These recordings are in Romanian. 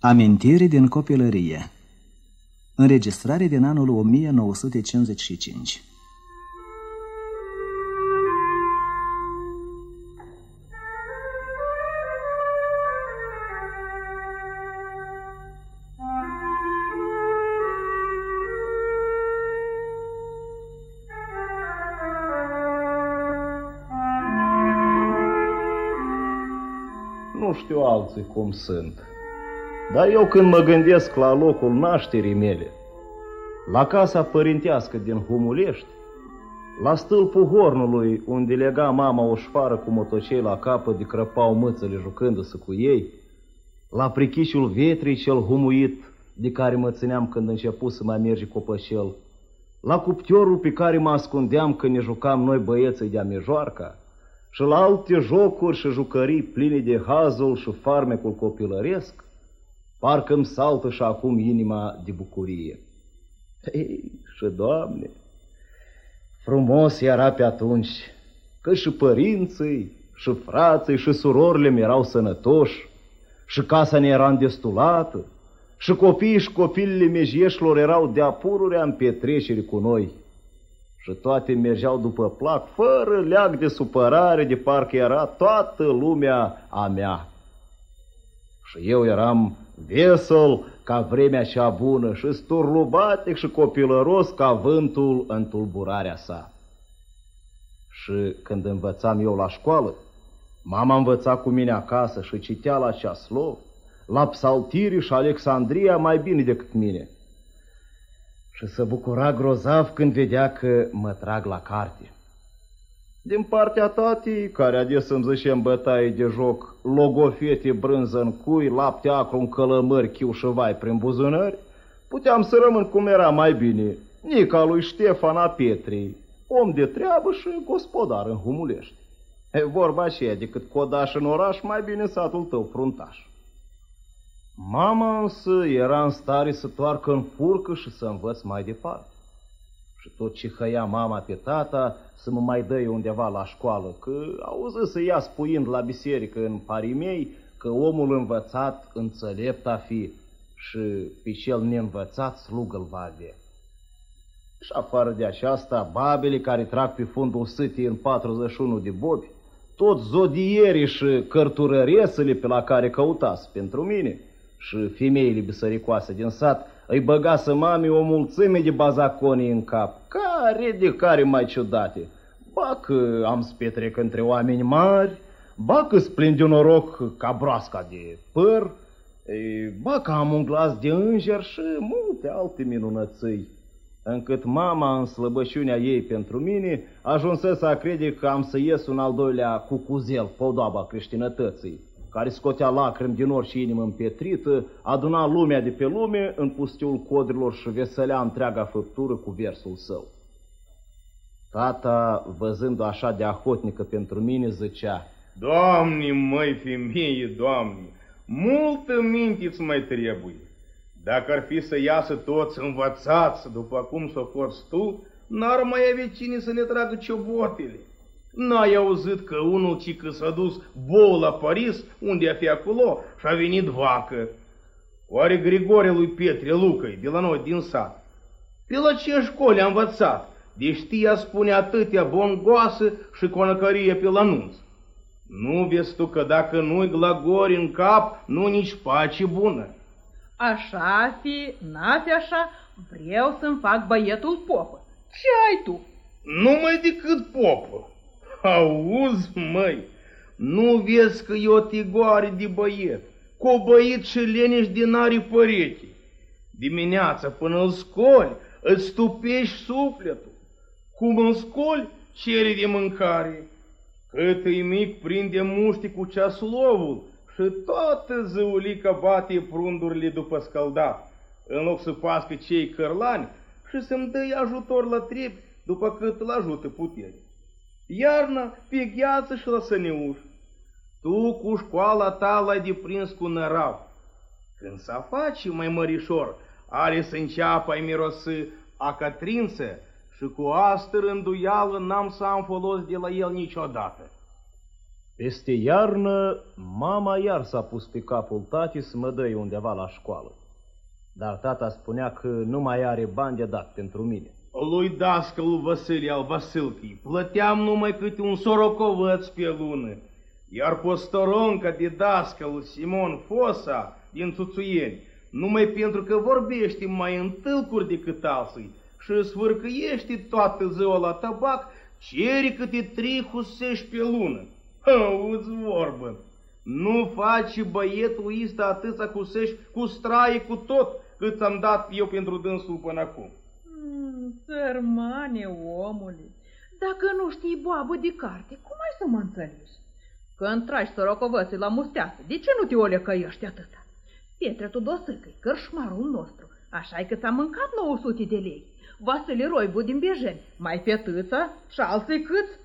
Amintiri din copilărie Înregistrare din anul 1955 Nu știu alții cum sunt. Dar eu când mă gândesc la locul nașterii mele, la casa părintească din Humulești, la stâlpul hornului unde lega mama o șfară cu motocei la capă de crăpau mățele jucându-se cu ei, la prichișul vetrii cel humuit de care mă țineam când început să mai merge copășel, la cuptiorul pe care mă ascundeam când ne jucam noi băieții de-a mijoarca, și la alte jocuri și jucării pline de hazul și farmecul copilăresc, parcă îmi saltă și acum inima de bucurie. Ei, și, Doamne, frumos era pe atunci, că și părinții, și frații, și surorile mi erau sănătoși, și casa ne era îndestulată, și copiii și copilele mejieșilor erau de-a pururea în petreceri cu noi și toate mergeau după plac, fără leag de supărare, de parcă era toată lumea a mea. Și eu eram vesel ca vremea cea bună și sturlubatic și copilăros ca vântul în tulburarea sa. Și când învățam eu la școală, mama învăța cu mine acasă și citea la ceaslov, la psaltiri și Alexandria mai bine decât mine – și se bucura grozav când vedea că mă trag la carte. Din partea tatii, care adie să-mi zice în bătaie de joc logofete, brânză în cui, lapte acru în călămări, chiu și vai prin buzunări, puteam să rămân cum era mai bine, nica lui Ștefana Petrei, om de treabă și gospodar în Humulești. E vorba aceea, decât codaș în oraș, mai bine satul tău fruntaș. Mama însă era în stare să toarcă în furcă și să învăț mai departe. Și tot ce hăia mama pe tata să mă mai dă undeva la școală, că auzi să ia spuind la biserică în parii mei că omul învățat înțelept a fi și pe cel neînvățat slugă-l va avea. Și afară de aceasta, babele care trag pe fundul sâtii în 41 de bobi, toți zodierii și cărturăresele pe la care căutați pentru mine – și femeile bisericoase din sat îi să mami o mulțime de bazaconii în cap, care de care mai ciudate. Ba că am spetrec între oameni mari, ba că splinde un noroc ca broasca de păr, ba că am un glas de înger și multe alte minunățăi, încât mama în slăbăciunea ei pentru mine ajunsă să crede că am să ies un al doilea cucuzel, podoaba creștinătății care scotea lacrimi din orice inimă împietrită, aduna lumea de pe lume în pustiul codrilor și veselea întreaga făptură cu versul său. Tata, văzând așa de ahotnică pentru mine, zicea, Doamne, măi, femeie, Doamne, multă minte îți mai trebuie. Dacă ar fi să iasă toți învățați după cum s-o fost tu, n-ar mai avea cine să ne tragă ciobotele. N-ai auzit că unul ci că s-a dus bou la Paris, unde a fi acolo, și a venit vacă. Oare Grigore lui Pietre Lucăi, de la noi din sat? Pe la ce școli a învățat? De știa spune atâtea bongoasă și conăcărie pe la nunț. Nu vezi tu că dacă nu-i glagori în cap, nu nici pace bună. Așa fi, n-a fi așa, vreau să-mi fac băietul popă. Ce ai tu? Numai decât popă. Auzi, măi, nu vezi că e o tigoare de băiet, băit și leniș din arii părete. Dimineața până îl scoli, îți stupești sufletul. Cum îl scoli, cere de mâncare. Cât e mic, prinde muști cu ceaslovul și toată zăulica bate prundurile după scăldat, în loc să pască cei cărlani și să-mi dă ajutor la trebi după cât îl ajută puterea iarnă pe gheață și la săneuș. Tu cu școala ta l-ai deprins cu nărav. Când s-a face mai mărișor, are să înceapă ai mirosă a cătrință și cu astă rânduială n-am să am folos de la el niciodată. Peste iarnă, mama iar s-a pus pe capul tati să mă dăi undeva la școală. Dar tata spunea că nu mai are bani de dat pentru mine. Lui dascălul Vasilie al Vasilchii plăteam numai câte un sorocovăț pe lună, iar postoronca de dascălul Simon Fosa din Tuțuieni, numai pentru că vorbește mai întâlcuri decât alții și sfârcăiește toată ziua la tabac, cere câte trei husești pe lună. Auzi vorbă, nu faci băietul ăsta atâția husești cu straie cu tot, cât am dat eu pentru dânsul până acum. Mm, sărmane omule, dacă nu știi boabă de carte, cum ai să mă înțelegi? Când tragi sorocovății la musteasă, de ce nu te olecăiești atâta? Pietre Tudosâcă, cărșmarul nostru, așa că ți-a mâncat 900 de lei. Vasile Roibu din Bejeni, mai fetâța și alții câți?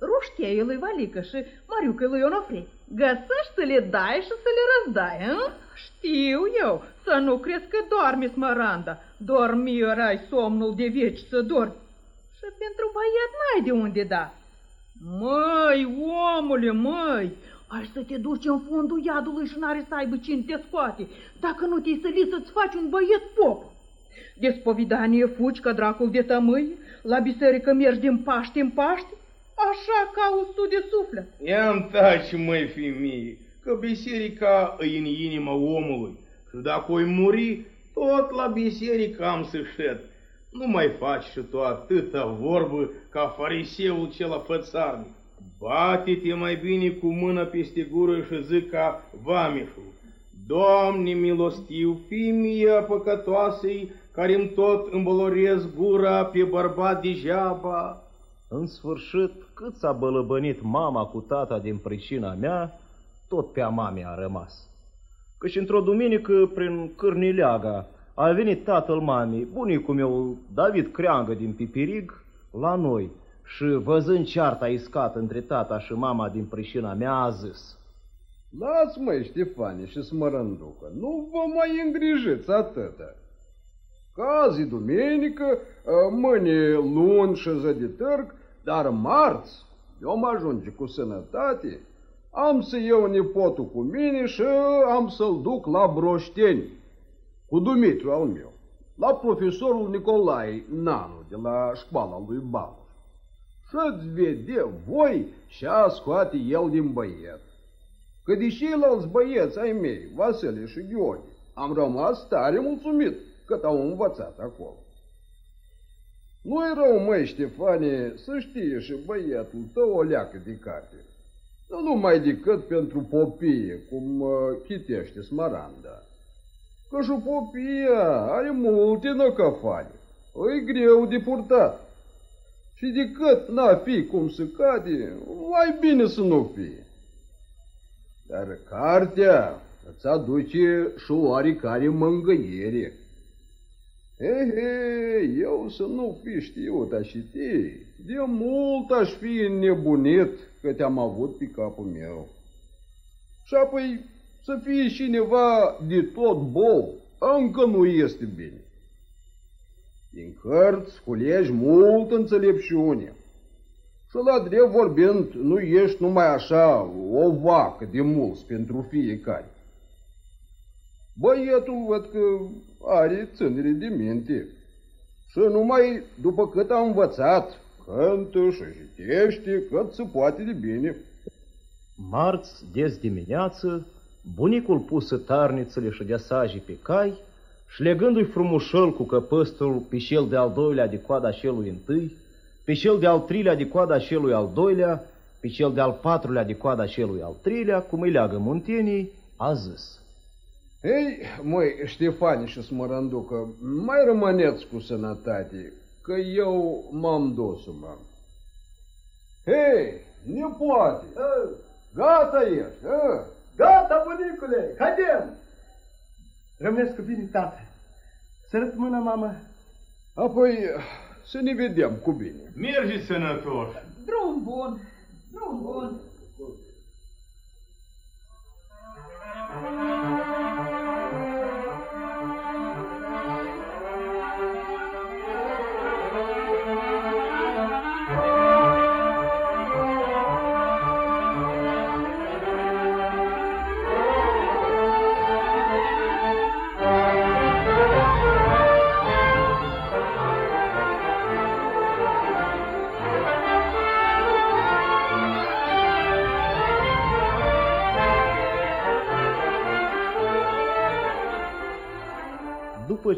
Rușcheii lui Valică și Mariucă lui Onofrei. Găsești să le dai și să le răzdai, hă? Știu eu, să nu crezi că dormi, Smăranda. Dormi erai somnul de veci să dormi. Și pentru băiat n-ai de unde da. Măi, omule, măi, ai să te duci în fundul iadului și n-are să aibă cine te scoate, dacă nu te-ai săli să-ți faci un băiet pop. De spovidanie fugi ca dracul de tămâi, la biserică mergi din Paște în Paște, așa cauți tu de suflet. Ia-mi taci, măi, femeie, că biserica e în inima omului și dacă oi muri, tot la biserică am să șed. Nu mai faci și tu atâta vorbă ca fariseul cel fățarnic. Bate-te mai bine cu mâna peste gură și zic ca vamișul. Doamne milostiv, fii mie păcătoasei, care îmi tot îmbolorez gura pe bărbat degeaba. În sfârșit, cât s-a bălăbănit mama cu tata din pricina mea, tot pe a mamei a rămas. Căci într-o duminică, prin Cârnileaga, a venit tatăl mamei, bunicul meu, David Creangă din Pipirig, la noi și văzând cearta iscat între tata și mama din pricina mea, a zis. Las măi, Ștefane și smărânducă, nu vă mai îngrijiți atâta. Că azi duminică, mâine luni și zi de târg, dar marți, eu mă ajunge cu sănătate, am să iau nepotul cu mine și am să-l duc la Broșteni, cu Dumitru al meu, la profesorul Nicolae Nanu de la școala lui Baluș. Și-ți vede voi și a scoate el din băiet. Că de ceilalți băieți ai mei, Vasile și Gheorghe, am rămas tare mulțumit cât au învățat acolo. Nu-i rău, măi, Ștefane, să știe și băiatul tău o leacă de carte. Nu numai decât pentru popie, cum uh, chitește Smaranda. Că și popia are multe năcăfani. E greu de purtat. Și decât n-a fi cum să cade, mai bine să nu fie. Dar cartea îți aduce și oarecare mângâiere. Ehe, eu să nu fi știut așa de mult aș fi nebunit că te-am avut pe capul meu. Și apoi să fie cineva de tot bou, încă nu este bine. Din cărți culegi mult înțelepciune. Și la drept vorbind, nu ești numai așa o vacă de mulți pentru fiecare. Băietul văd că are țânere de minte. Și numai după cât a învățat, cântă și citește cât se poate de bine. Marți, des dimineață, bunicul pusă tarnițele și deasajii pe cai și șlegându-i frumușel cu căpăstul pe cel de-al doilea de coada celui întâi, pe cel de-al treilea de coada celui al doilea, pe cel de-al patrulea de coada celui al treilea, cum îi leagă muntenii, a zis. Ei, măi, Ștefani și Smărânducă, mai rămâneți cu sănătate, că eu m-am dus, mă. Hei, nepoate, gata ești, a? Gata, bunicule, haidem! Rămânesc cu bine, tată. Sărăt mâna, mamă. Apoi să ne vedem cu bine. Mergi sănătos! Drum bun, drum bun.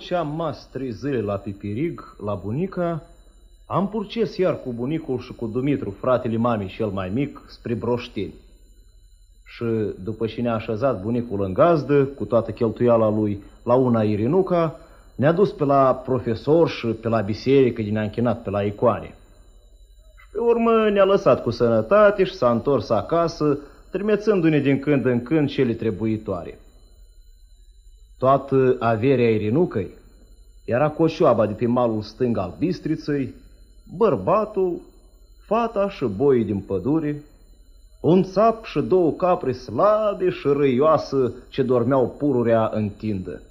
Ce am mas trei zile la Pipirig, la bunica, am purces iar cu bunicul și cu Dumitru, fratele mamei cel mai mic, spre Broșteni. Și după ce ne-a așezat bunicul în gazdă, cu toată cheltuiala lui, la una Irinuca, ne-a dus pe la profesor și pe la biserică din ne-a închinat pe la icoane. Și pe urmă ne-a lăsat cu sănătate și s-a întors acasă, trimețându-ne din când în când cele trebuitoare. Toată averea Irinucăi era coșoaba de pe malul stâng al Bistriței, bărbatul, fata și boii din pădure, un țap și două capre slabe și răioasă ce dormeau pururea în tindă.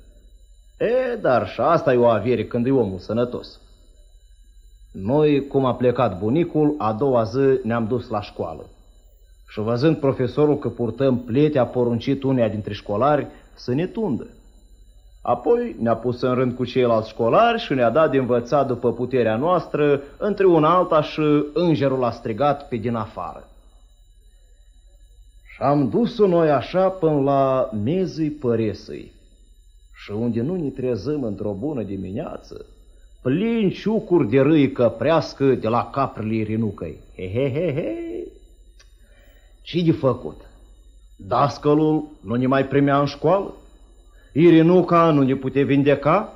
E, dar și asta e o avere când e omul sănătos. Noi, cum a plecat bunicul, a doua zi ne-am dus la școală. Și văzând profesorul că purtăm plete, a poruncit uneia dintre școlari să ne tundă. Apoi ne-a pus în rând cu ceilalți școlari și ne-a dat de învățat după puterea noastră, între una alta și îngerul a strigat pe din afară. Și am dus-o noi așa până la mezii păresăi. Și unde nu ne trezăm într-o bună dimineață, plin ciucuri de râi căprească de la caprele Irinucăi. He, he, he, he. Ce de făcut? Dascălul nu ne mai primea în școală? Irinuca nu ne putea vindeca?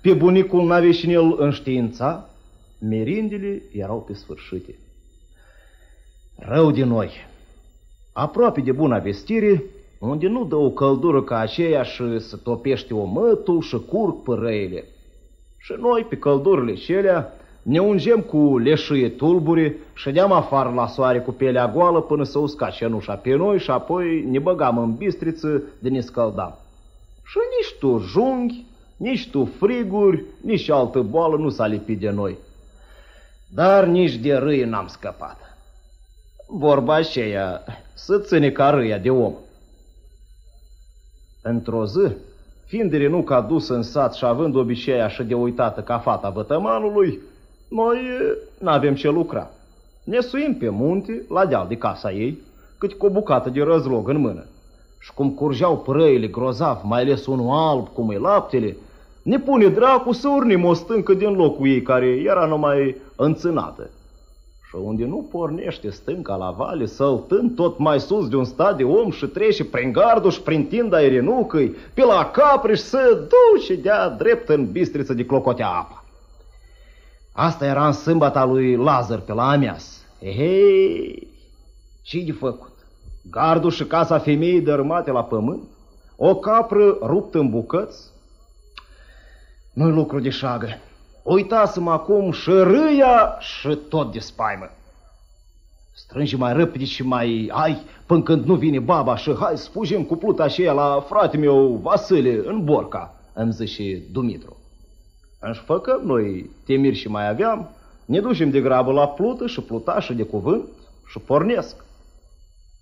Pe bunicul n-avea și el înștiința? Merindele erau pe sfârșite. Rău de noi. Aproape de bună vestire, unde nu dă o căldură ca aceea și se topește omătul și curg părăile. Și noi, pe căldurile celea, ne ungem cu leșâie tulburi, ședeam afară la soare cu pielea goală până să usca cenușa pe noi și apoi ne băgam în bistriță de ne scăldam. Și nici tu junghi, nici tu friguri, nici altă boală nu s-a lipit de noi. Dar nici de râie n-am scăpat. Vorba aceea, să ține ca râia de om. Într-o zi, fiind Renuca dus în sat și având obicei așa de uitată ca fata vătămanului, noi n-avem ce lucra. Ne suim pe munte, la deal de casa ei, cât cu o bucată de răzlog în mână. Și cum curgeau prăile grozav, mai ales unul alb, cum e laptele, ne pune dracu să urnim o stâncă din locul ei, care era numai înțânată. Și unde nu pornește stânca la vale, săltând tot mai sus de un stat de om și trece prin gardul și prin tinda Irenucăi, pe la capriș și să duce de-a drept în bistriță de clocotea apa. Asta era în sâmbata lui Lazar pe la Amias. Ehei, ce de făcut? Gardul și casa femeii dărâmate la pământ? O capră ruptă în bucăți? Nu-i lucru de șagă. Uitasem acum și râia și tot de spaimă. Strângi mai repede și mai ai până când nu vine baba și hai să fugim cu pluta aceea la frate meu Vasile în Borca, îmi zice Dumitru. Își făcăm noi temiri și mai aveam, ne ducem de grabă la plută și plutașă de cuvânt și pornesc.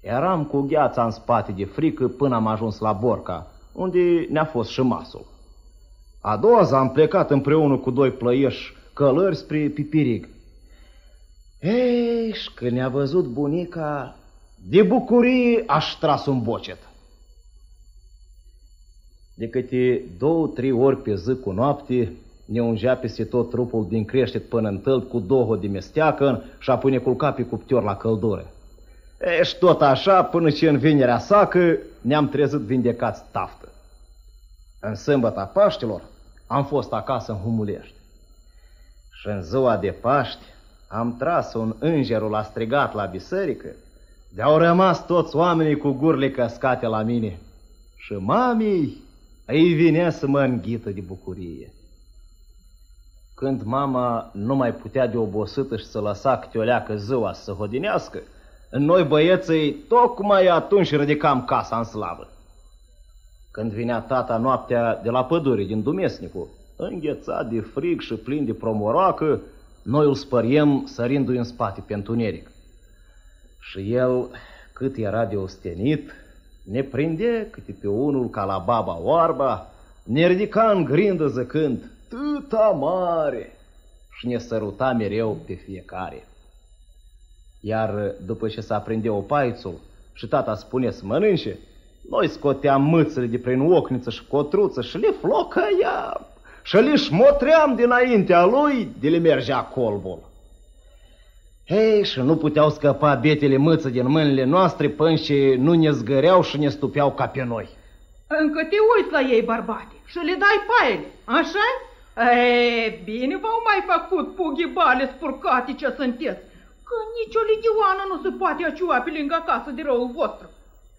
Eram cu gheața în spate de frică până am ajuns la Borca, unde ne-a fost și masul. A doua zi am plecat împreună cu doi plăieși călări spre Pipirig. Ei, și când ne-a văzut bunica, de bucurie aș tras un bocet. De câte două, trei ori pe zi cu noapte, ne ungea peste tot trupul din creștet până în tălp cu două de mesteacă și apoi ne culca pe cuptior la căldură. E, și tot așa, până ce în vinerea sacă, ne-am trezit vindecați taftă. În sâmbăta Paștilor am fost acasă în Humulești. Și în ziua de Paști am tras un îngerul a strigat la biserică, de-au rămas toți oamenii cu gurile căscate la mine. Și mamii îi vine să mă înghită de bucurie. Când mama nu mai putea de obosită și să lăsa câte o leacă ziua să se hodinească, noi băieții tocmai atunci ridicam casa în slavă. Când vinea tata noaptea de la pădure din Dumesnicu, înghețat de frig și plin de promoroacă, noi îl spăriem sărindu-i în spate pe întuneric. Și el, cât era de ostenit, ne prinde câte pe unul ca la baba oarba, ne ridica în grindă zăcând, tăta mare, și ne săruta mereu pe fiecare. Iar după ce s-a prinde opaițul și tata spune să mănânce, Noi scoteam mâțele de prin ocniță și cotruță și le flocăiam și le șmotream dinaintea lui de le mergea colbul. Hei, și nu puteau scăpa betele mâță din mâinile noastre până și nu ne zgăreau și ne stupeau ca pe noi. Încă te uiți la ei, bărbate, și le dai paiele, așa? E, bine v-au mai făcut pughibale spurcate ce sunteți, că nicio ligioană nu se poate acțiua pe lângă casă de răul vostru.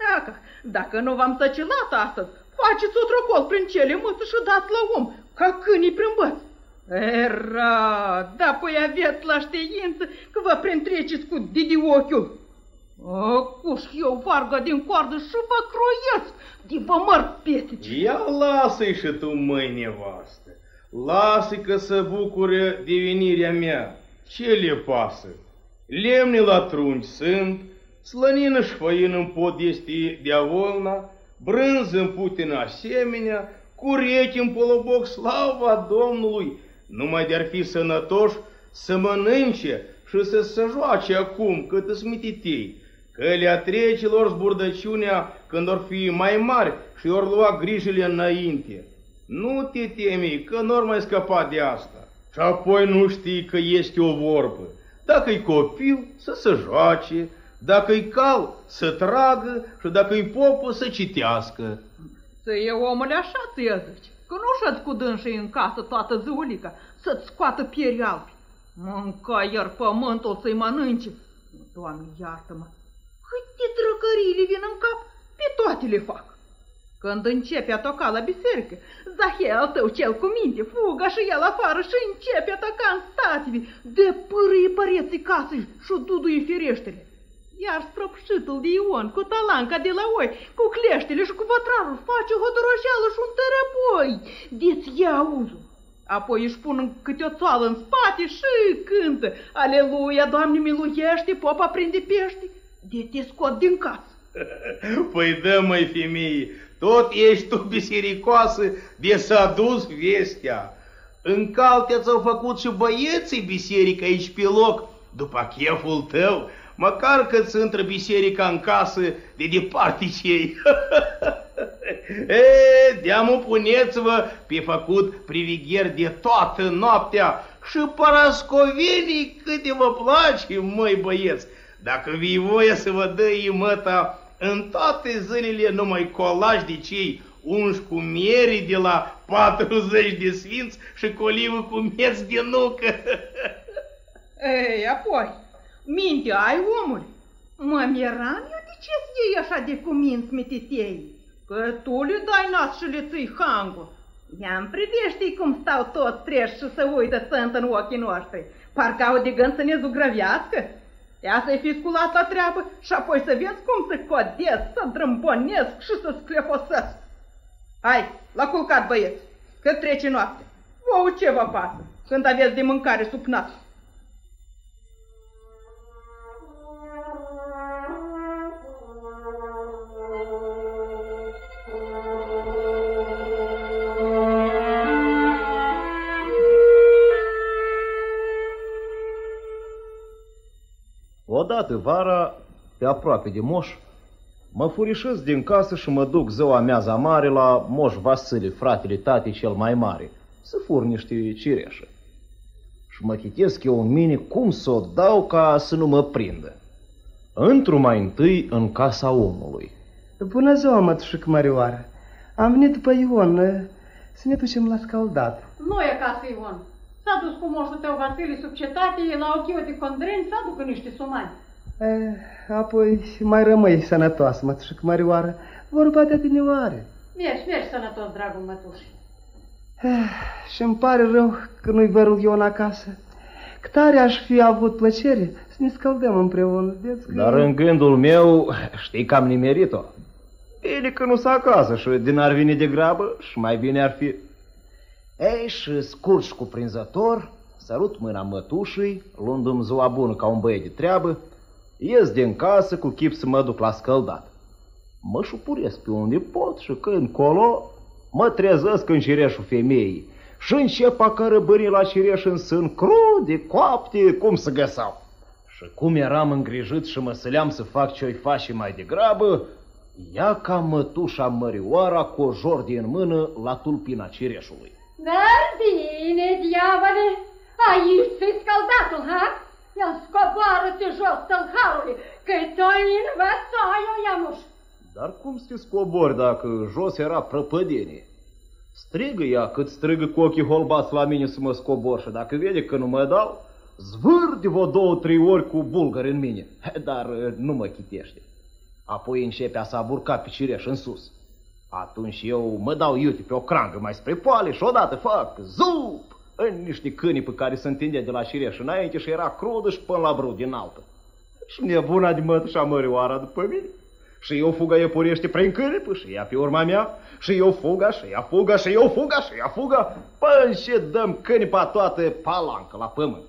Dacă, dacă nu v-am săcilat astăzi, faceți o trocol prin cele măsă și dați la om, ca câinii prin băți. Era, da, păi aveți la știință că vă printreceți cu didi ochiul. Acuș eu vargă din coardă și vă croiesc, de vă măr pietici. Ia lasă-i și tu, măi, nevastă. Lasă-i că să bucure de venirea mea. Ce le pasă? Lemne la trunchi sunt, slănină și făină în pod este diavolna, brânză în putin asemenea, curechi în poloboc, slava Domnului, numai de-ar fi sănătoși să mănânce și să se joace acum cât îți mititei, că le trece lor zburdăciunea când or fi mai mari și or lua grijile înainte. Nu te temi că nu mai scăpa de asta. Și apoi nu știi că este o vorbă. Dacă-i copil, să se joace, dacă-i cal, să tragă și dacă-i popă, să citească. Să e omule așa ți zici, că nu șați cu dânsii în casă toată ziulica, să-ți scoată pieri albi. Mânca iar pământul să-i mănânce. Doamne, iartă-mă, câte drăgării le vin în cap, pe toate le fac. Când începe a toca la biserică, Zahie al tău cel cu minte, fuga și el afară și începe a toca în stative, de pârâie păreții casei și duduie fereștele. Iar străpșitul de Ion cu talanca de la oi, cu cleștele și cu vătrarul face hotoroșeală și un tărăpoi, de-ți ia auzul. Apoi își pun câte o țoală în spate și cântă, Aleluia, Doamne miluiește, popa prinde pește, de te scot din casă. Păi dă, măi, femeie, tot ești tu bisericoasă de s-a dus vestea. În calte ți-au făcut și băieții biserică aici pe loc, după cheful tău, măcar că ți intră biserica în casă de departe cei. e, deamă puneți-vă pe făcut privigheri de toată noaptea și parascovenii cât de vă place, măi băieți. Dacă vii voie să vă dă imăta în toate zilele numai colaj de cei unși cu mieri de la 40 de sfinți și colivă cu mieți de nucă. Ei, apoi, minte ai, omul? Mă miram eu de ce iei așa de cuminți mititei? Că tu le dai nas și le ții hangul. Ia-mi privește cum stau toți treși și să uită sunt în ochii noștri. Parcă au de gând să ne zugrăvească. Ia să-i fi sculat la treabă și apoi să vezi cum să codez, să drâmbonesc și să sclefosesc. Hai, la culcat băieți, că trece noapte. Vouă ce vă pasă când aveți de mâncare sub nas? Odată vara, pe aproape de moș, mă furișez din casă și mă duc ziua mea mare la moș Vasile, fratele tatei cel mai mare, să fur niște cireșe. Și mă chitesc eu în mine cum să o dau ca să nu mă prindă. Întru mai întâi în casa omului. Bună ziua, mătușică Mărioară. Am venit după Ion să ne ducem la scaldat. Nu e acasă, Ion. S-a dus cu moșul tău Vasile sub cetate, la o chiu de condreni, să aducă niște sumani. E, apoi mai rămâi sănătoasă, mătușică Mărioară. Vorba de adinioare. Mergi, mergi sănătos, dragul mătuș. Și îmi pare rău că nu-i vărul Ion acasă. Că tare aș fi avut plăcere să ne scăldăm împreună. Vedeți că... Dar în gândul meu, știi că am nimerit-o. Bine că nu s acasă și din ar veni de grabă și mai bine ar fi... Ei, și scurt și cuprinzător, sărut mâna mătușii, luându-mi ziua bună ca un băiet de treabă, ies din casă cu chip să mă duc la scăldat. Mă șupuresc pe unde pot și când colo mă trezesc în cireșul femeii și încep a cărăbârii la cireș în sân crude, coapte, cum să găsau. Și cum eram îngrijit și mă săleam să fac ce-o face mai degrabă, ia ca mătușa Mărioara cu o jordie în mână la tulpina cireșului. Dar bine, diavole, aici ți scaldatul, ha? El scoboară-te jos, tălharule, că tu-ai învățat eu, Ianuș. Dar cum să te scobori dacă jos era prăpădenie? Strigă ea cât strigă cu ochii holbați la mine să mă scobor și dacă vede că nu mă dau, zvârde vă două, trei ori cu bulgări în mine, dar uh, nu mă chitește. Apoi începe a să aburca pe cireș în sus. Atunci eu mă dau iute pe o crangă mai spre poale și odată fac zup în niște câini pe care se întindea de la cireș înainte și era crudă și până la brâu din altă. Și nebuna de mătușa mărioara după mine. Și eu fuga e purește prin cârpă și ea pe urma mea. Și eu fuga și ea fuga și eu fuga și ea fuga. Până și dăm cânipa toată palancă la pământ.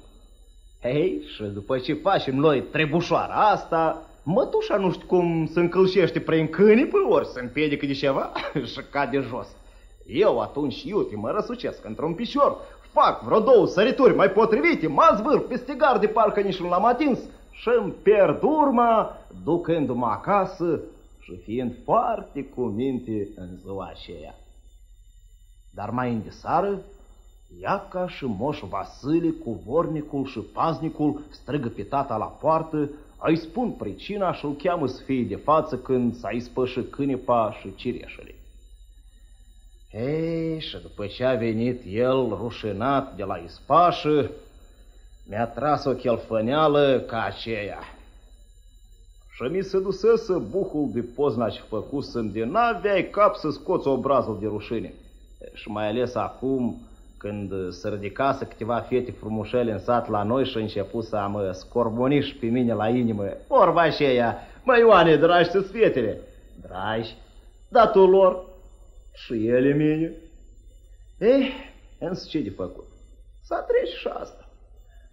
Hei, și după ce facem noi trebușoara asta, mătușa nu știu cum se încălșește prin câinipă, ori se împiedică de ceva și cade jos. Eu atunci, iute, mă răsucesc într-un picior, fac vreo două sărituri mai potrivite, mă zvârf peste gard de parcă nici nu l-am atins și îmi pierd urma, ducându-mă acasă și fiind foarte cu minte în ziua aceea. Dar mai în seară, Iaca și moș Vasile cu vornicul și paznicul strigă pe tata la poartă, îi spun pricina și îl cheamă să fie de față când s-a ispășit cânipa și cireșele. Ei, și după ce a venit el rușinat de la ispașă, mi-a tras o chelfăneală ca aceea. Și mi se dusese buhul de pozna ce făcusem de n-aveai cap să scoți obrazul de rușine. Și mai ales acum, când se ridicase câteva fete frumușele în sat la noi și început să mă scorboniși pe mine la inimă. Vorba aceea, mă Ioane, dragi să fetele. Dragi, datul lor și ele mine. Eh, însă ce de făcut? S-a trece și asta.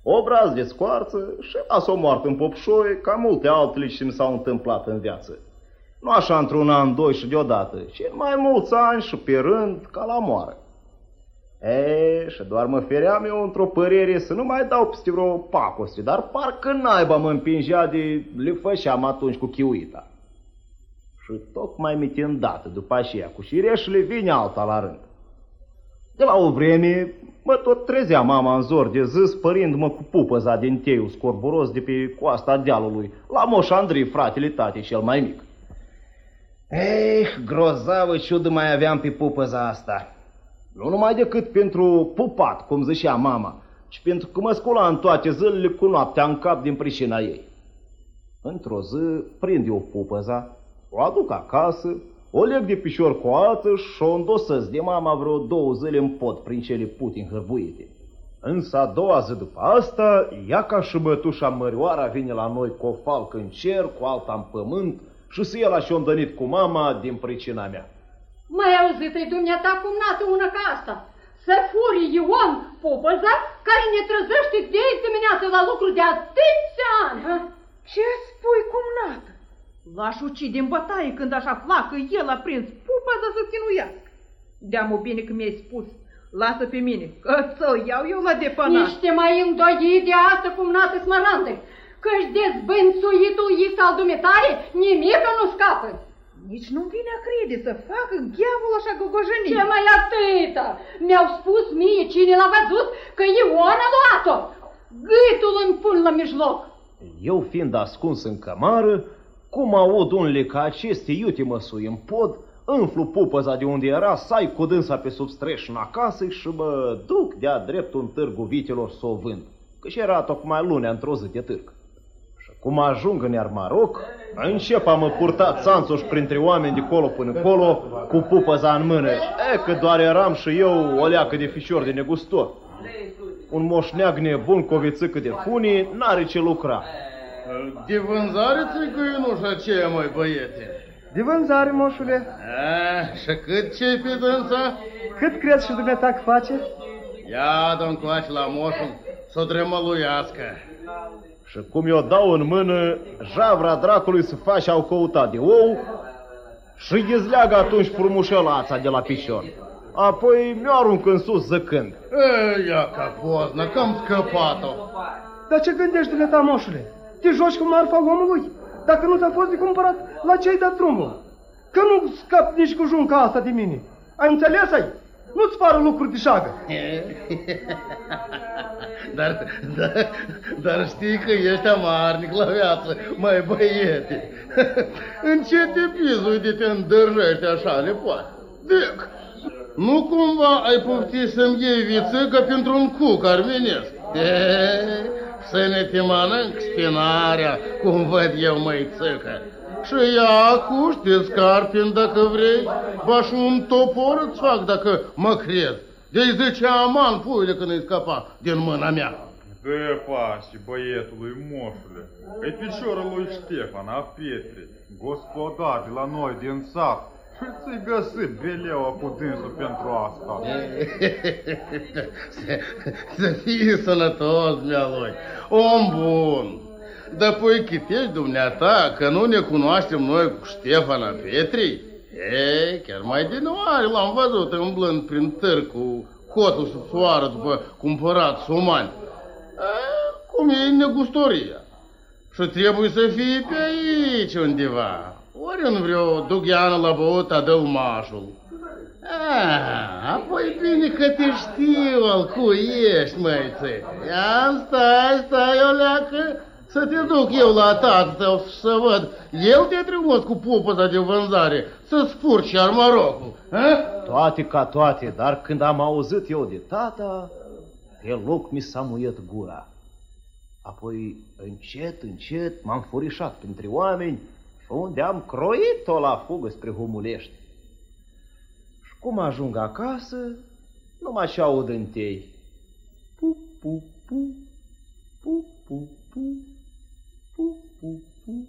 Obraz de scoarță și las-o moartă în popșoi, ca multe altele ce mi s-au întâmplat în viață. Nu așa într-un an, doi și deodată, ci în mai mulți ani și pe rând, ca la moară. E, și doar mă feream eu într-o părere să nu mai dau peste vreo pacoste, dar parcă naiba mă împingea de le făceam atunci cu chiuita. Și tocmai mi îndată după aceea, cu șireșele vine alta la rând. De la o vreme mă tot trezea mama în zor de zi, spărindu-mă cu pupăza din teiul scorburos de pe coasta dealului, la Moș Andrei, fratele tate cel mai mic. Eh, grozavă ciudă mai aveam pe pupăza asta. Nu numai decât pentru pupat, cum zicea mama, ci pentru că mă scola în toate zilele cu noaptea în cap din pricina ei. Într-o zi prind eu pupăza, o aduc acasă, o leg de pișor cu ață și o îndosăz de mama vreo două zile în pod prin cele putin hârbuite. Însă a doua zi după asta, ea ca și bătușa Mărioara vine la noi cu o falcă în cer, cu alta în pământ și să el și-o cu mama din pricina mea. Mai auzit-i dumneata cum nată una ca asta? Să furi Ion Popăza, care ne trăzește de dimineață la lucru de atâția ani, ha? Ce spui cum nată? L-aș ucide în bătaie când aș afla că el a prins Popăza să ținuiască. De-amu bine că mi-ai spus, lasă pe mine, că ți-l iau eu la depanat. Niște mai îndoi de asta cum nată smărante, că-și dezbânțuitul is al dumitare, nimic nu scapă. Nici nu vine a crede să facă gheavul așa gogojănit. Ce mai atâta? Mi-au spus mie cine l-a văzut că Ion a luat-o. Gâtul îmi pun la mijloc. Eu fiind ascuns în cămară, cum aud unele ca aceste iute măsui în pod, înflu pupăza de unde era, sai cu dânsa pe sub streș acasă și mă duc de-a dreptul în târgul vitelor să o vând, că și era tocmai lunea într-o zi de târg. Cum ajung în Armaroc, încep a mă purta țanțoș printre oameni de colo până colo, cu pupăza în mână. E, că doar eram și eu o leacă de fișor de negustor. Un moșneag nebun cu o vițică de funii n-are ce lucra. De vânzare țigăinușa aceea, măi, băiete? De vânzare, moșule. A, și cât ce pe dânsa? Cât crezi și dumneata că face? Ia, domn coace la moșul, să o dremăluiască. Și cum i-o dau în mână, javra dracului să face au căutat de ou și ghezleagă atunci frumușelața de la picior. Apoi mi-o arunc în sus zăcând. E, ia ca poznă, că am scăpat-o. Dar ce gândești ta, moșule? Te joci cu marfa omului? Dacă nu ți-a fost de cumpărat, la ce ai dat drumul? că nu scap nici cu junca asta de mine. Ai înțeles ai? Nu-ți pară lucruri de șagă. Dar, dar, dar știi că ești amarnic la viață, mai băiete. În ce te pizi, de te îndărjești așa, le poate. Dec, nu cumva ai pofti să-mi iei vițăcă pentru un cuc armenesc? E, să ne te mănânc spinarea, cum văd eu, măițăcă. Și ia cu știți carpin dacă vrei, ba și un topor îți fac dacă mă crezi. De-i zice aman, puile, când îi scapa din mâna mea. Dă pași băietului moșule, e piciorul lui Ștefan, a Petri, gospodar de la noi din sat. Și ți-ai găsit beleaua cu dânsul pentru asta. să, să fii sănătos, mea lui, om bun. Dar păi cât ești dumneata, că nu ne cunoaștem noi cu Ștefana Petri? E, chiar mai din oare l-am văzut umblând prin târg cu cotul sub soară după cumpărat sumani. E, cum e negustoria? Și trebuie să fie pe aici undeva, ori în vreo dugheană la băut adălmașul. A, apoi bine că te știu al cu ești, măițe. Ia, stai, stai, o leacă, să te duc eu la tatăl tău să văd. El te-a trimis cu pupăța de vânzare să spurci armarocul. A? Toate ca toate, dar când am auzit eu de tata, pe loc mi s-a muiet gura. Apoi, încet, încet, m-am furișat printre oameni și unde am croit-o la fugă spre Humulești. Și cum ajung acasă, nu mă așa aud întâi. Pu, pu, pu, pu, pu, pu, pu, pu, pu.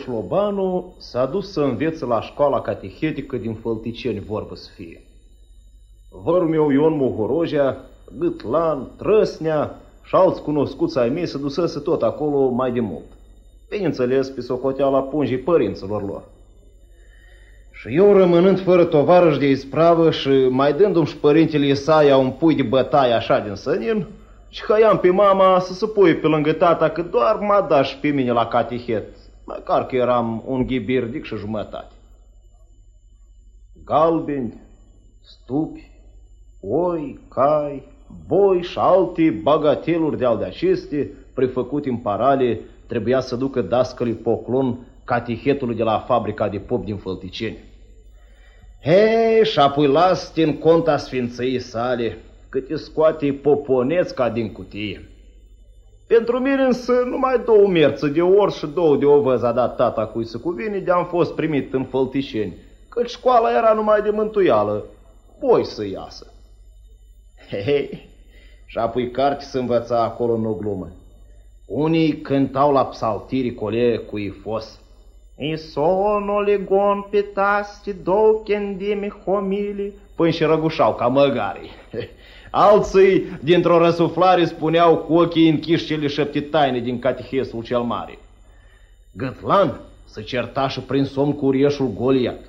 Nică Oșlobanu s-a dus să învețe la școala catehetică din Fălticeni, vorbă să fie. Vărul meu Ion Mohorojea, Gâtlan, Trăsnea și alți cunoscuți ai mei se dusese tot acolo mai de mult. Bineînțeles, pe socoteala pungii părinților lor. Și eu rămânând fără tovarăș de ispravă și mai dându-mi și părintele Isaia un pui de bătaie așa din sănin, și hăiam pe mama să se pui pe lângă tata că doar m-a dat și pe mine la catehet, măcar că eram un ghibirdic și jumătate. Galbeni, stupi, oi, cai, boi și alte bagateluri de de aceste, prefăcute în parale, trebuia să ducă dascălii poclon catehetului de la fabrica de pop din Fălticeni. Hei, și apoi las în conta sfinței sale, cât îi scoate poponețca din cutie. Pentru mine însă numai două merță de ori și două de ovăz a dat tata cui să cuvine de-am fost primit în Făltișeni, căci școala era numai de mântuială, voi să iasă. Hei, și apoi carte să învăța acolo în o glumă. Unii cântau la psaltirii colee cu ifos. I sono legon pitasti douchen dimi homili, până și răgușau ca măgarii. Alții, dintr-o răsuflare, spuneau cu ochii închiși cele șapte taine din catehesul cel mare. Gătlan se certa și prin somn cu urieșul Goliat.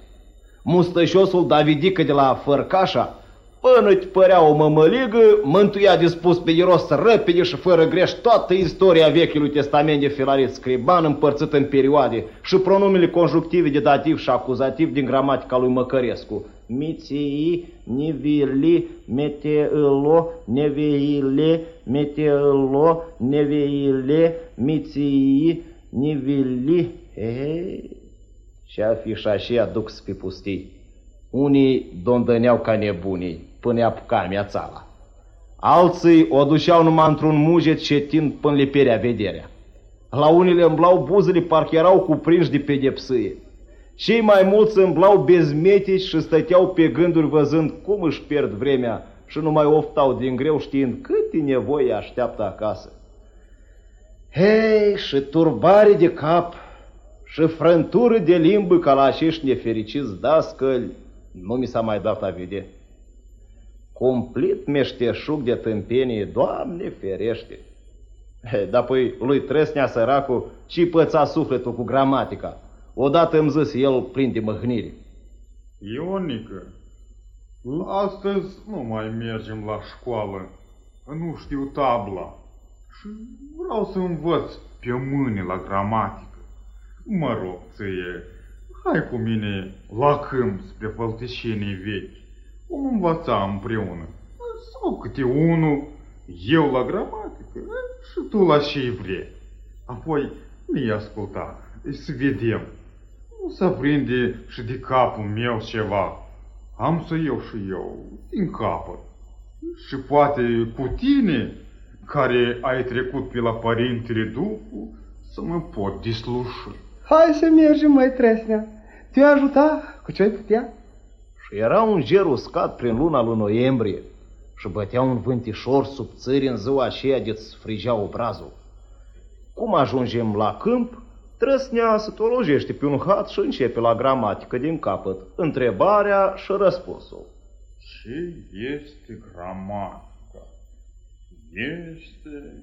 Mustășosul Davidică de la Fărcașa, până te părea o mămăligă, mântuia dispus pe Ieros repede și fără greș toată istoria Vechiului Testament de Filaret Scriban împărțit în perioade și pronumele conjunctive de dativ și acuzativ din gramatica lui Măcărescu. Miții, nivili, meteilo, neveile, meteilo, neveile, miții, nivili. Hei, și afișa și aduc pe pustii. Unii dondăneau ca nebunii până apuca mea țala. Alții o duceau numai într-un muget cetin până le perea vederea. La unele îmblau buzele parcă erau cuprinși de pedepsâie. Cei mai mulți îmblau bezmetici și stăteau pe gânduri văzând cum își pierd vremea și nu mai oftau din greu știind câte nevoie așteaptă acasă. Hei, și turbare de cap și frântură de limbă ca la acești nefericiți dascăli nu mi s-a mai dat a vedea. Cumplit meșteșug de tâmpenie, Doamne ferește! He, dar păi lui Tresnea săracul și păța sufletul cu gramatica. Odată îmi zis el plin de măhnire. Ionică, astăzi nu mai mergem la școală. Nu știu tabla. Și vreau să învăț pe mâine la gramatică. Mă rog, ție, hai cu mine la câmp spre făltișenii vechi. Vom învăța împreună. Sau câte unul, eu la gramatică și tu la ce vrei. Apoi mi asculta, să vedem. Nu să prinde și de capul meu ceva. Am să iau și eu din capăt. Și poate cu tine, care ai trecut pe la Părintele Duhu, să mă pot disluși. Hai să mergem, mai Tresnea. Te ajuta cu ce ai putea? Și era un ger uscat prin luna lui noiembrie și bătea un vântișor subțiri în ziua aceea de-ți frigea obrazul. Cum ajungem la câmp, Trăsnea se tolojește pe un hat și începe la gramatică din capăt întrebarea și răspunsul. Ce este gramatica? Este...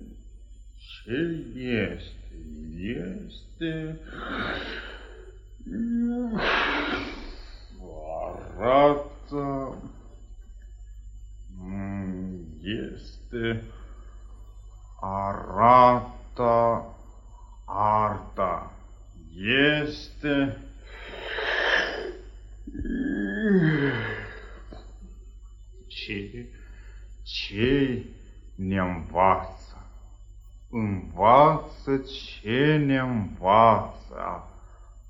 Ce este? Este... Arată... Este... Arată... Arta. Este... Ce... Ce ne învață? Învață ce ne învață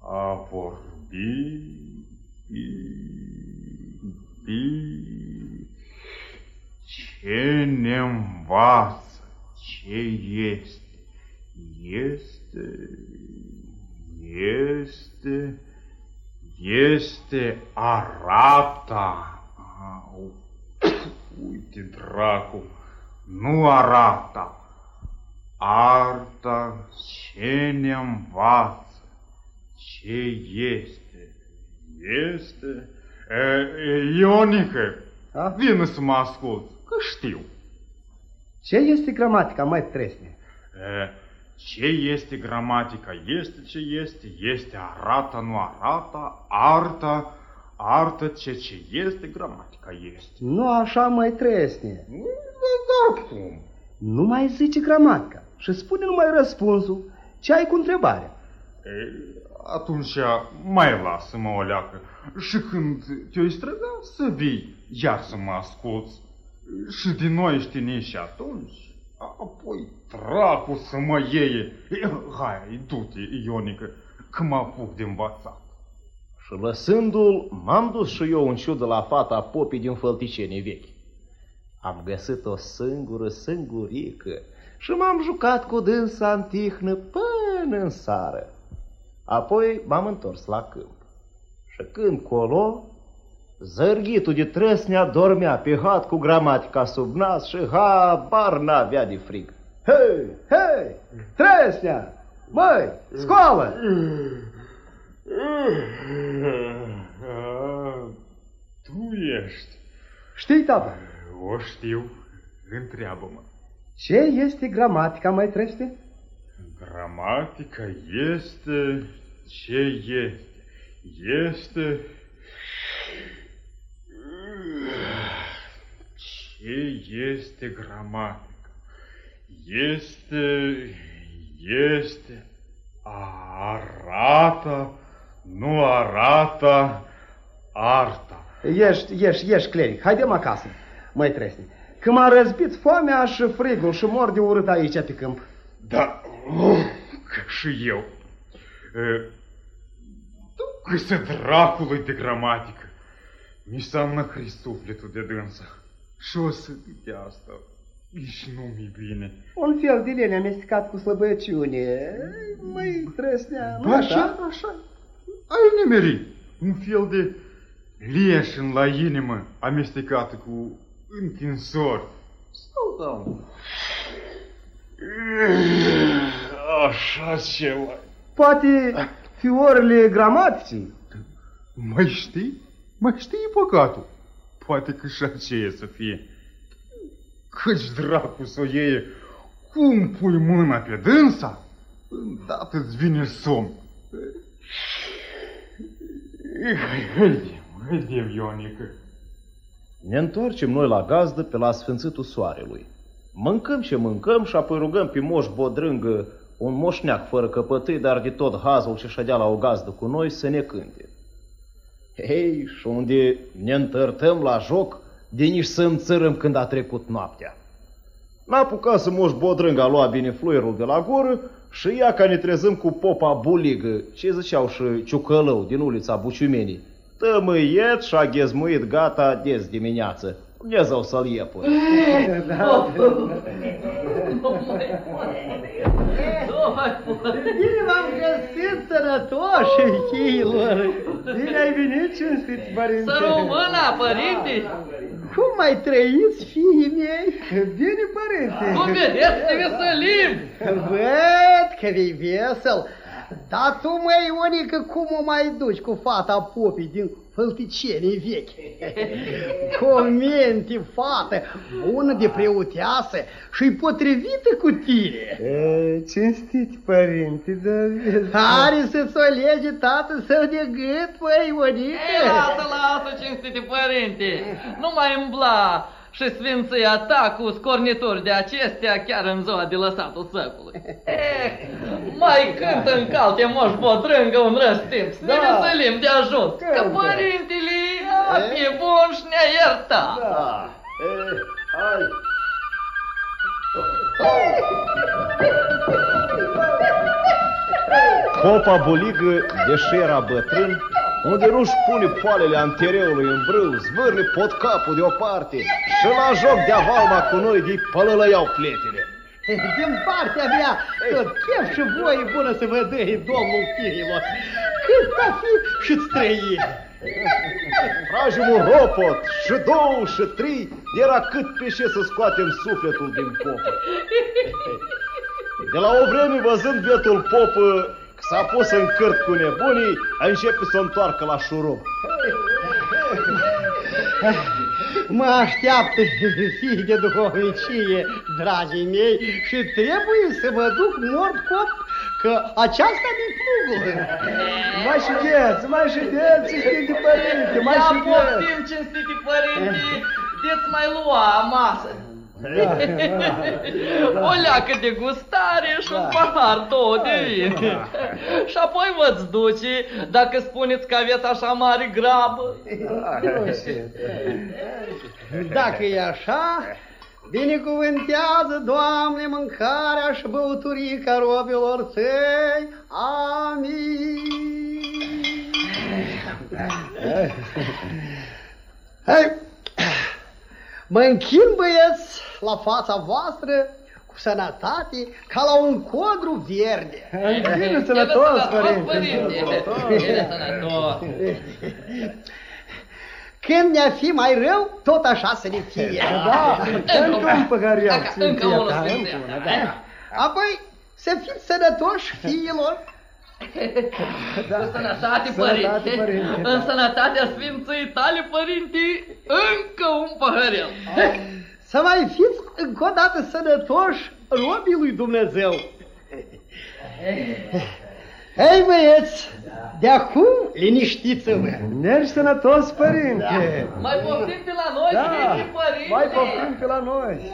a vorbi, ce ne învață, ce este, este, este, este arata. Au, uite, dracu, nu arata. Arta ce ne învață, ce este, este... E, Ionică, A? vină să mă ascult, că știu. Ce este gramatica, mai Tresnea? E, ce este gramatica? Este ce este, este arată, nu arată, artă, artă ce ce este, gramatica este. Nu așa, mai Tresnea. Dar cum? Nu mai zice gramatica și spune numai răspunsul. Ce ai cu întrebarea? E, atunci mai lasă-mă o leacă și când te-o străga să vii iar să mă asculți și din noi știi și atunci. Apoi dracu să mă ieie. E, Hai, du-te, Ionică, că mă apuc de învățat. Și lăsându-l, m-am dus și eu în ciudă la fata popii din fălticenii vechi. Am găsit o singură singurică și m-am jucat cu dânsa în tihnă până în sară. Apoi m-am întors la câmp. Și când colo, zărghitul de trăsnea dormea pe hat cu gramatica sub nas și habar n-avea de frig. Hei, hei, Tresnea! Măi, scoală! Tu ești. Știi, tata, O știu. Întreabă-mă. ce este gramatica, mai Tresnea? Gramatica este ce este. Este... Ce este gramatica? Este... Este... Arată... Nu arată... Arta. Ești, ești, ești cleric, haidem acasă, mai Tresnea. Că m-a răzbit foamea și frigul și mor de urât aici pe câmp. Da, uh, că și eu. Uh, Că să dracului de gramatică. Mi s-a înăcrit sufletul de dânsa. Și o să de asta. Nici nu mi bine. Un fel de lene amestecat cu slăbăciune. Mai Tresnea, nu Ba, așa? așa, așa. Ai nimerit. Un fel de leșin la inimă amestecată cu întinsori. Sau da. Așa ceva. Poate fiorele gramaticii. Mai știi? Mai știi păcatul? Poate că și aceea să fie. Căci dracu să o iei Cum pui mâna pe dânsa, îndată îți vine somn. Hăidem, hăidem, Ionică. Ne întoarcem noi la gazdă pe la sfânțitul soarelui. Mâncăm și mâncăm și apoi rugăm pe moș bodrângă, un moșneac fără căpătâi, dar de tot hazul ce ședea la o gazdă cu noi, să ne cânte. Hei, și unde ne întărtăm la joc, de nici să înțărăm când a trecut noaptea. N-a apucat să moș bodrângă a luat bine fluierul de la gură și ia ca ne trezăm cu popa buligă, ce ziceau și ciucălău din ulița Buciumenii. Tămâiet și-a ghezmuit gata des dimineață. Dumnezeu să-l iepă. Bine v-am găsit sănătoși, fiilor! Bine ai venit, cinstiți părinte! Să rămână, părinte! Cum mai trăiți, fiii mei? Bine, părinte! Nu vedeți, ne veselim! Văd că vei vesel, dar tu, măi, Ionică, cum o mai duci cu fata popii din fălticenii vechi? Comente, fată, bună de preuteasă și potrivită cu tine. E, cinstit, părinte, da vezi. Are să-ți o lege tatăl său de gât, măi, Ionică. Ei, lasă, lasă, cinstite părinte! Nu mai îmbla și sfinția ta cu scornituri de acestea chiar în ziua de lăsatul săcului. Eh, mai cântă în calte moș bătrângă un răstimp, să ne Da. veselim de ajuns, că părintele a fi bun și ne-a iertat. Da. E, hai. Popa buligă, deși șera bătrân, unde nu-și pune poalele antereului în brâu, zvârle pot capul deoparte și la joc de avalma cu noi de pălălăiau pletele. Din partea mea, tot chef și voie bună să vă dă domnul fiilor. Cât va fi și-ți trăie. Tragem un ropot și două și trei, era cât pe ce să scoatem sufletul din popă. De la o vreme, văzând vietul popă că s-a pus în cârt cu nebunii, a începe să o întoarcă la șurub. Mă așteaptă fii de duhovnicie, dragii mei, și trebuie să mă duc mort cop, că aceasta mi plugul. Mai și gheț, mai și gheț, cinstite părinte, mai Ia și gheț. poftim, cinstite părinte, de-ți mai lua masă. O leacă de gustare și un pahar, două de vin. Și apoi vă-ți duce, dacă spuneți că aveți așa mare grabă. Dacă e așa, binecuvântează, Doamne, mâncarea și băuturica robilor tăi. Amin. Hai, mă închin, băieți, la fața voastră cu sănătate ca la un codru verde. Bine sănătos, părinte. Bine sănătos. Când ne-a fi mai rău, tot așa să ne fie. Da, încă un păhăriac, Încă- Încă Sfinția unul, ta, Sfinția încă ta, unul, da. da. Apoi să fiți sănătoși, fiilor. Cu sănătate, părinte. În sănătatea Sfinței tale, părinte, încă un păhărel. Să mai fiți încă o dată sănătoși robii lui Dumnezeu. Hei băieți, de acum liniștiți-vă. Mergi sănătos, părinte. Mai poftim pe la noi, Da, Sfinții Părinte. mai poftim pe la noi.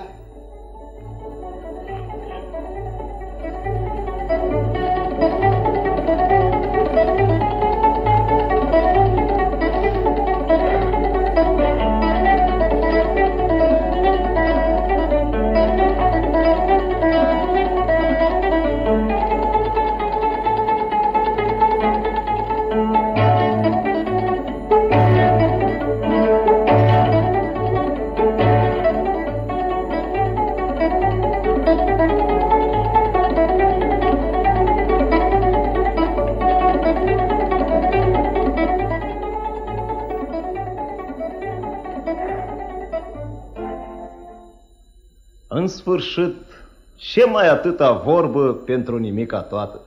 Sfârșit, ce mai atâta vorbă pentru nimica toată?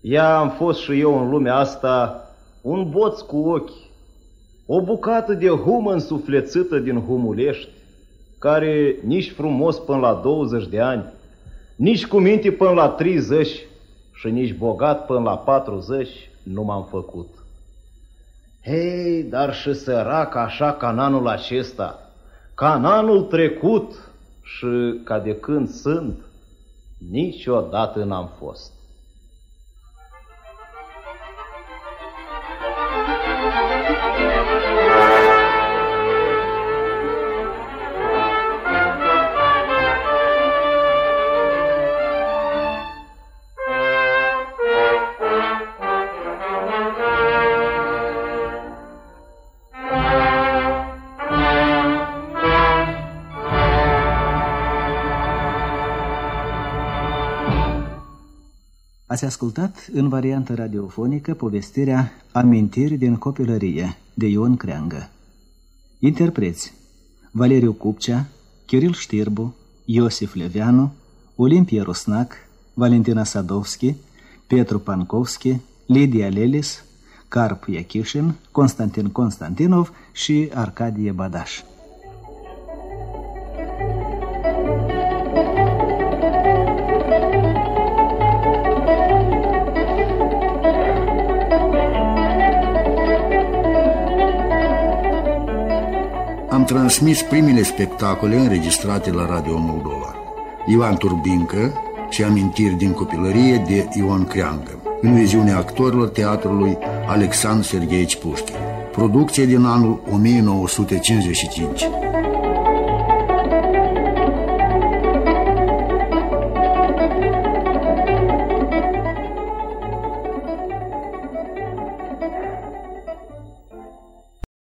Ea am fost și eu în lumea asta un boț cu ochi, o bucată de humă însuflețită din Humulești, care nici frumos până la 20 de ani, Nici cu minte până la 30 și nici bogat până la 40 nu m-am făcut. Hei, dar și sărac așa ca în anul acesta, ca în anul trecut și ca de când sunt, niciodată n-am fost. Ați ascultat în variantă radiofonică povestirea Amintiri din copilărie de Ion Creangă. Interpreți Valeriu Cupcea, Kiril Știrbu, Iosif Leveanu, Olimpia Rusnac, Valentina Sadovski, Petru Pankovski, Lidia Lelis, Carp Iachișin, Constantin Constantinov și Arcadie Badaș. Transmis primele spectacole înregistrate la Radio Moldova. Ivan Turbincă și amintiri din copilărie de Ion Creangă, în viziunea actorilor teatrului Alexandru Sergeici Pușkin. Producție din anul 1955.